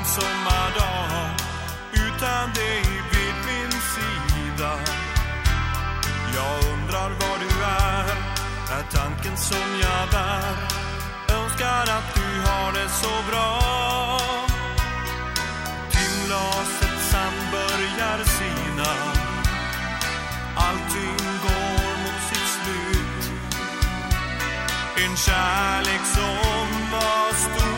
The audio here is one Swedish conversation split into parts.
en sommardag utan dig vid min sida. Jag undrar var du är, är tanken som jag bär. Önskar att du har det så bra. Timglaset sand börjar sina. Allting går mot sitt slut. En kärlek som var stor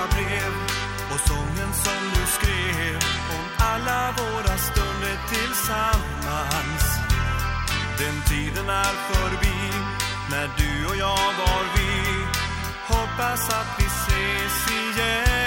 alla brev och sången som du skrev om alla våra stunder tillsammans. Den tiden är förbi när du och jag var vi. Hoppas att vi ses igen.